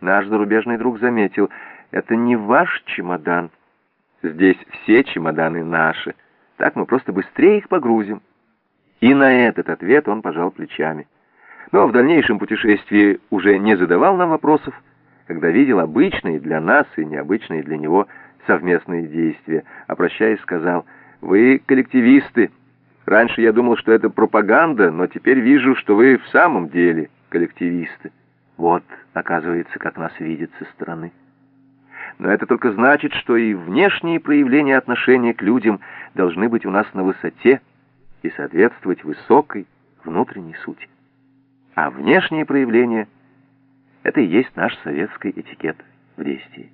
Наш зарубежный друг заметил, это не ваш чемодан. Здесь все чемоданы наши. Так мы просто быстрее их погрузим. И на этот ответ он пожал плечами. Но в дальнейшем путешествии уже не задавал нам вопросов, когда видел обычные для нас и необычные для него совместные действия, прощаясь сказал, «Вы коллективисты. Раньше я думал, что это пропаганда, но теперь вижу, что вы в самом деле коллективисты. Вот, оказывается, как нас видят со стороны». Но это только значит, что и внешние проявления отношения к людям должны быть у нас на высоте и соответствовать высокой внутренней сути. А внешние проявления — это и есть наш советский этикет в действии.